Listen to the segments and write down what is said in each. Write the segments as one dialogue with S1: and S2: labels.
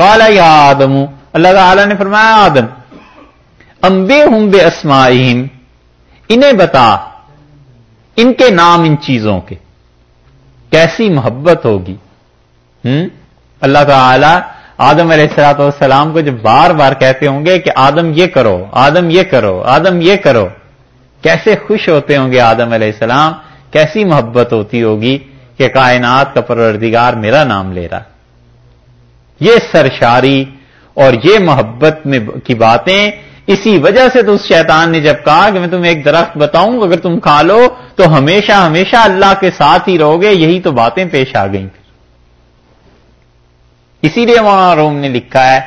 S1: کالا یا آدم، اللہ تعالی نے فرمایا، آدم امبے ہوں بے اسماعیم انہیں بتا ان کے نام ان چیزوں کے، کیسی محبت ہوگی؟ ہم؟ اللہ تعالی آدم علیہ السلاۃ والسلام کو جب بار بار کہتے ہوں گے کہ آدم یہ کرو، آدم یہ کرو، آدم یہ کرو، کیسے خوش ہوتے ہوں گے آدم علیہ السلام؟ کیسی محبت ہوتی ہوگی کہ کائنات کا پروردگار میرا نام لے رہا یہ سرشاری اور یہ محبت میں کی باتیں، اسی وجہ سے تو اس شیطان نے جب کہا کہ میں تمہیں ایک درخت بتاؤں، اگر تم کھا لو تو ہمیشہ ہمیشہ اللہ کے ساتھ ہی رہو گے، یہی تو باتیں پیش آ گئیں۔ اسی لیے وہاں روم نے لکھا ہے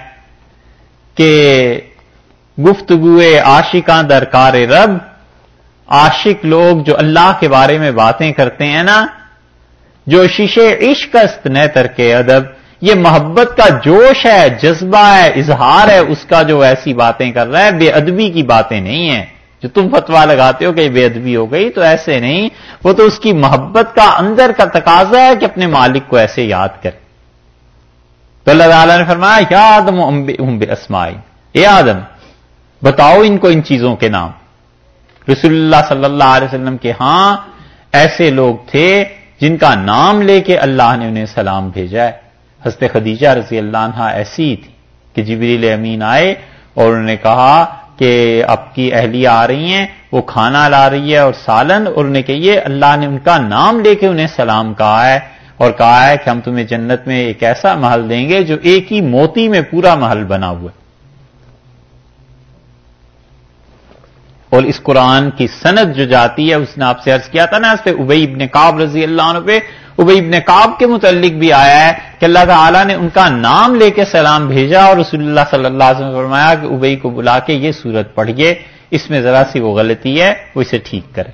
S1: کہ گفتگو عاشقاں درکار رب، عاشق لوگ جو اللہ کے بارے میں باتیں کرتے ہیں نا، جو شیشے عشق است نہ ترکے ادب یہ محبت کا جوش ہے، جذبہ ہے، اظہار ہے، اس کا جو ایسی باتیں کر رہا ہے، بے ادبی کی باتیں نہیں ہیں۔ جو تم فتوا لگاتے ہو کہ بے ادبی ہو گئی، تو ایسے نہیں۔ وہ تو اس کی محبت کا اندر کا تقاضا ہے کہ اپنے مالک کو ایسے یاد کرے۔ تو اللہ تعالیٰ نے فرمایا، یا آدم ہوں بے اسمائی اے آدم، بتاؤ ان کو ان چیزوں کے نام۔ رسول اللہ صلی اللہ علیہ وسلم کے ہاں ایسے لوگ تھے جن کا نام لے کے اللہ نے انہیں سلام بھیجا ہے۔ حضرت خدیجہ رضی اللہ عنہ ایسی تھی کہ جبریل امین آئے اور انہوں نے کہا کہ آپ کی اہلیہ آ رہی ہیں، وہ کھانا لا رہی ہے اور سالن، اور انہیں کہیے اللہ نے ان کا نام لے کے انہیں سلام کہا ہے اور کہا ہے کہ ہم تمہیں جنت میں ایک ایسا محل دیں گے جو ایک ہی موتی میں پورا محل بنا ہوا ہے۔ اور اس قرآن کی سند جو جاتی ہے، اس نے آپ سے عرض کیا تھا نا اس پہ ابئی ابن کاب رضی اللہ عنہ پہ ابئی ابن کاب کے متعلق بھی آیا ہے کہ اللہ تعالیٰ نے ان کا نام لے کے سلام بھیجا اور رسول اللہ صلی اللہ علیہ وسلم فرمایا کہ ابئی کو بلا کے یہ صورت پڑھیے، اس میں ذرا سی وہ غلطی ہے، وہ اسے ٹھیک کرے۔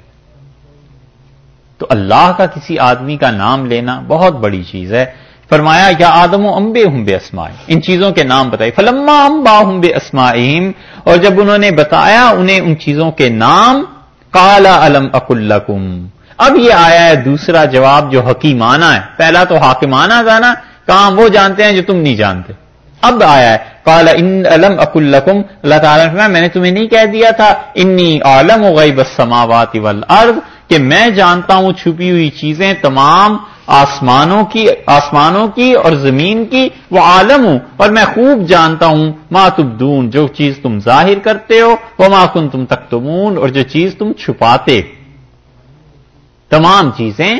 S1: تو اللہ کا کسی آدمی کا نام لینا بہت بڑی چیز ہے۔ فرمایا، یا آدم و امبے ہوں بے اسمائی ان چیزوں کے نام بتائی فلما امبا ہوں بے اسماعیم اور جب انہوں نے بتایا انہیں ان چیزوں کے نام کالا علم اکلکم اب یہ آیا ہے دوسرا جواب جو حکیمانہ ہے۔ پہلا تو حاکمانہ تھا نا کام وہ جانتے ہیں جو تم نہیں جانتے۔ اب آیا ہے کالا ان علم اک القم اللہ تعالیٰ میں نے تمہیں نہیں کہہ دیا تھا، انی عالم و غیب السماوات والارض، کہ میں جانتا ہوں چھپی ہوئی چیزیں تمام آسمانوں کی آسمانوں کی اور زمین کی، وہ عالم ہوں، اور میں خوب جانتا ہوں۔ ما تبدون، جو چیز تم ظاہر کرتے ہو وہ ما کن تم تختمون اور جو چیز تم چھپاتے۔ تمام چیزیں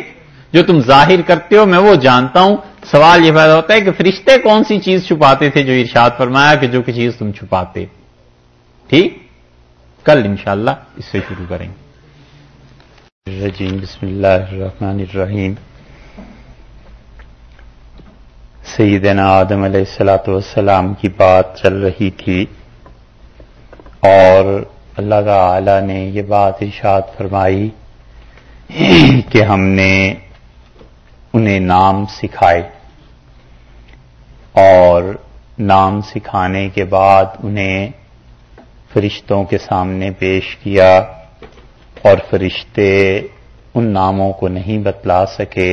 S1: جو تم ظاہر کرتے ہو، میں وہ جانتا ہوں۔ سوال یہ پیدا ہوتا ہے کہ فرشتے کون سی چیز چھپاتے تھے جو ارشاد فرمایا کہ جو کہ چیز تم چھپاتے۔ ٹھیک؟ کل انشاءاللہ اس سے شروع کریں گے۔ بسم اللہ الرحمن الرحیم۔ سیدنا آدم علیہ السلاۃ والسلام کی بات چل رہی تھی اور اللہ تعالی نے یہ بات ارشاد فرمائی کہ ہم نے انہیں نام سکھائے اور نام سکھانے کے بعد انہیں فرشتوں کے سامنے پیش کیا اور فرشتے ان ناموں کو نہیں بتلا سکے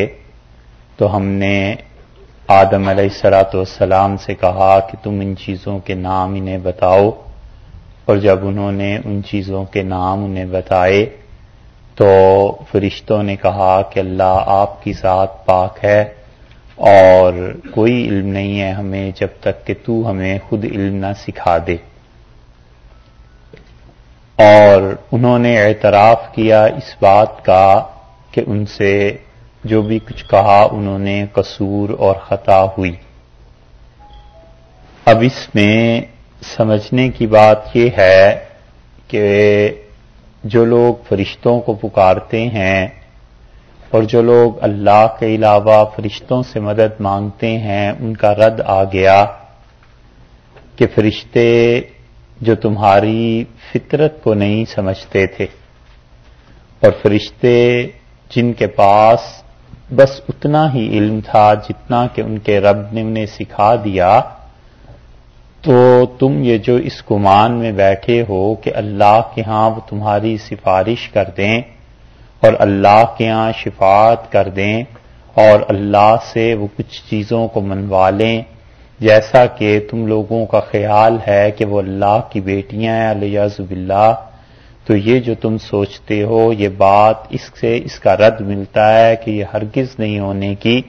S1: تو ہم نے آدم علیہ السلاۃ والسلام سے کہا کہ تم ان چیزوں کے نام انہیں بتاؤ اور جب انہوں نے ان چیزوں کے نام انہیں بتائے تو فرشتوں نے کہا کہ اللہ آپ کی ذات پاک ہے اور کوئی علم نہیں ہے ہمیں جب تک کہ تو ہمیں خود علم نہ سکھا دے۔ اور انہوں نے اعتراف کیا اس بات کا کہ ان سے جو بھی کچھ کہا انہوں نے قصور اور خطا ہوئی۔ اب اس میں سمجھنے کی بات یہ ہے کہ جو لوگ فرشتوں کو پکارتے ہیں اور جو لوگ اللہ کے علاوہ فرشتوں سے مدد مانگتے ہیں، ان کا رد آ گیا کہ فرشتے جو تمہاری فطرت کو نہیں سمجھتے تھے اور فرشتے جن کے پاس بس اتنا ہی علم تھا جتنا کہ ان کے رب نے انہیں سکھا دیا تو تم یہ جو اس گمان میں بیٹھے ہو کہ اللہ کے ہاں وہ تمہاری سفارش کر دیں اور اللہ کے ہاں شفاعت کر دیں اور اللہ سے وہ کچھ چیزوں کو منوا لیں، جیسا کہ تم لوگوں کا خیال ہے کہ وہ اللہ کی بیٹیاں ہیں، علیہ زب اللہ تو یہ جو تم سوچتے ہو، یہ بات اس سے، اس کا رد ملتا ہے کہ یہ ہرگز نہیں ہونے کی۔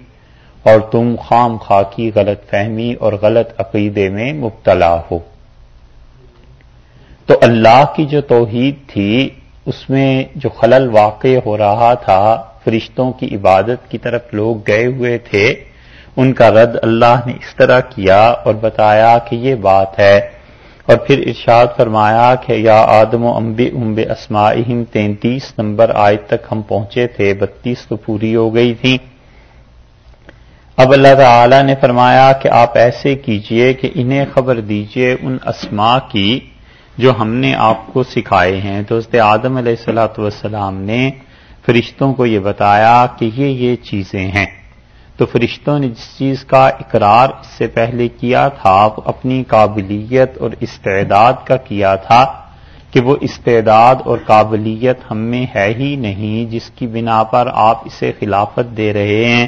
S1: اور تم خام خاکی، غلط فہمی اور غلط عقیدے میں مبتلا ہو۔ تو اللہ کی جو توحید تھی، اس میں جو خلل واقع ہو رہا تھا، فرشتوں کی عبادت کی طرف لوگ گئے ہوئے تھے، ان کا رد اللہ نے اس طرح کیا اور بتایا کہ یہ بات ہے۔ اور پھر ارشاد فرمایا کہ یا آدم و امب امب اسما تینتیس نمبر آج تک ہم پہنچے تھے، بتیس تو پوری ہو گئی تھی اب اللہ تعالی نے فرمایا کہ آپ ایسے کیجیے کہ انہیں خبر دیجیے ان اسما کی جو ہم نے آپ کو سکھائے ہیں۔ تو اس آدم علیہ السلاۃ والسلام نے فرشتوں کو یہ بتایا کہ یہ یہ چیزیں ہیں۔ تو فرشتوں نے جس چیز کا اقرار اس سے پہلے کیا تھا، وہ اپنی قابلیت اور استعداد کا کیا تھا کہ وہ استعداد اور قابلیت ہم میں ہے ہی نہیں، جس کی بنا پر آپ اسے خلافت دے رہے ہیں۔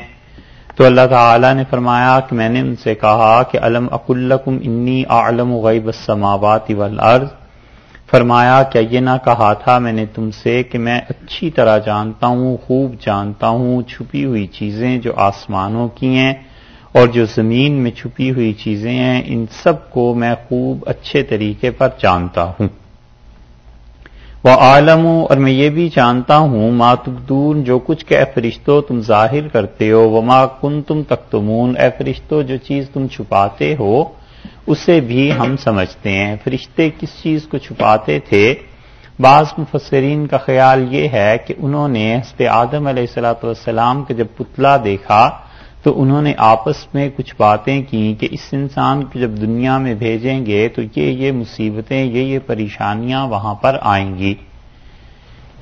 S1: تو اللہ تعالی نے فرمایا کہ میں نے ان سے کہا کہ علم اکلکم انی عالم غیب السماوات والارض۔ فرمایا کیا یہ نہ کہا تھا میں نے تم سے کہ میں اچھی طرح جانتا ہوں، خوب جانتا ہوں چھپی ہوئی چیزیں جو آسمانوں کی ہیں اور جو زمین میں چھپی ہوئی چیزیں ہیں، ان سب کو میں خوب اچھے طریقے پر جانتا ہوں۔ وہ عالم اور میں یہ بھی جانتا ہوں ماتبدون جو کچھ کہ اے فرشتو تم ظاہر کرتے ہو وہ ماں کن تم تختمون اے فرشتو، جو چیز تم چھپاتے ہو، اسے بھی ہم سمجھتے ہیں۔ فرشتے کس چیز کو چھپاتے تھے؟ بعض مفسرین کا خیال یہ ہے کہ انہوں نے حسب آدم علیہ السلاۃ والسلام کا جب پتلا دیکھا تو انہوں نے آپس میں کچھ باتیں کی کہ اس انسان کو جب دنیا میں بھیجیں گے تو یہ یہ مصیبتیں، یہ یہ پریشانیاں وہاں پر آئیں گی۔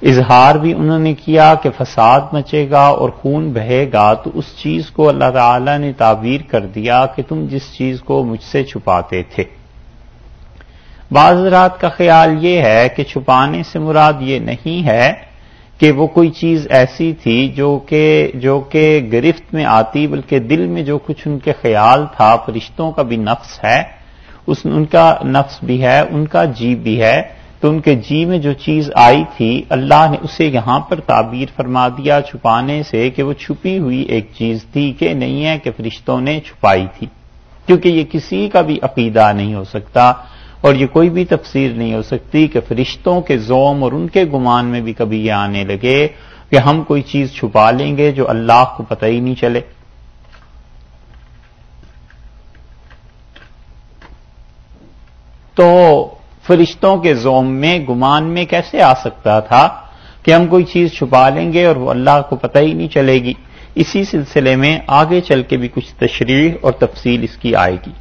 S1: اظہار بھی انہوں نے کیا کہ فساد مچے گا اور خون بہے گا، تو اس چیز کو اللہ تعالی نے تعبیر کر دیا کہ تم جس چیز کو مجھ سے چھپاتے تھے۔ بعض رات کا خیال یہ ہے کہ چھپانے سے مراد یہ نہیں ہے کہ وہ کوئی چیز ایسی تھی جو کہ جو کہ گرفت میں آتی، بلکہ دل میں جو کچھ ان کے خیال تھا، فرشتوں کا بھی نفس ہے، اس ان کا نفس بھی ہے، ان کا جیب بھی ہے، تو ان کے جی میں جو چیز آئی تھی، اللہ نے اسے یہاں پر تعبیر فرما دیا چھپانے سے کہ وہ چھپی ہوئی ایک چیز تھی کہ نہیں ہے کہ فرشتوں نے چھپائی تھی، کیونکہ یہ کسی کا بھی عقیدہ نہیں ہو سکتا۔ اور یہ کوئی بھی تفسیر نہیں ہو سکتی کہ فرشتوں کے زوم اور ان کے گمان میں بھی کبھی یہ آنے لگے کہ ہم کوئی چیز چھپا لیں گے جو اللہ کو پتہ ہی نہیں چلے۔ تو فرشتوں کے زوم میں، گمان میں کیسے آ سکتا تھا کہ ہم کوئی چیز چھپا لیں گے اور وہ اللہ کو پتہ ہی نہیں چلے گی؟ اسی سلسلے میں آگے چل کے بھی کچھ تشریح اور تفصیل اس کی آئے گی۔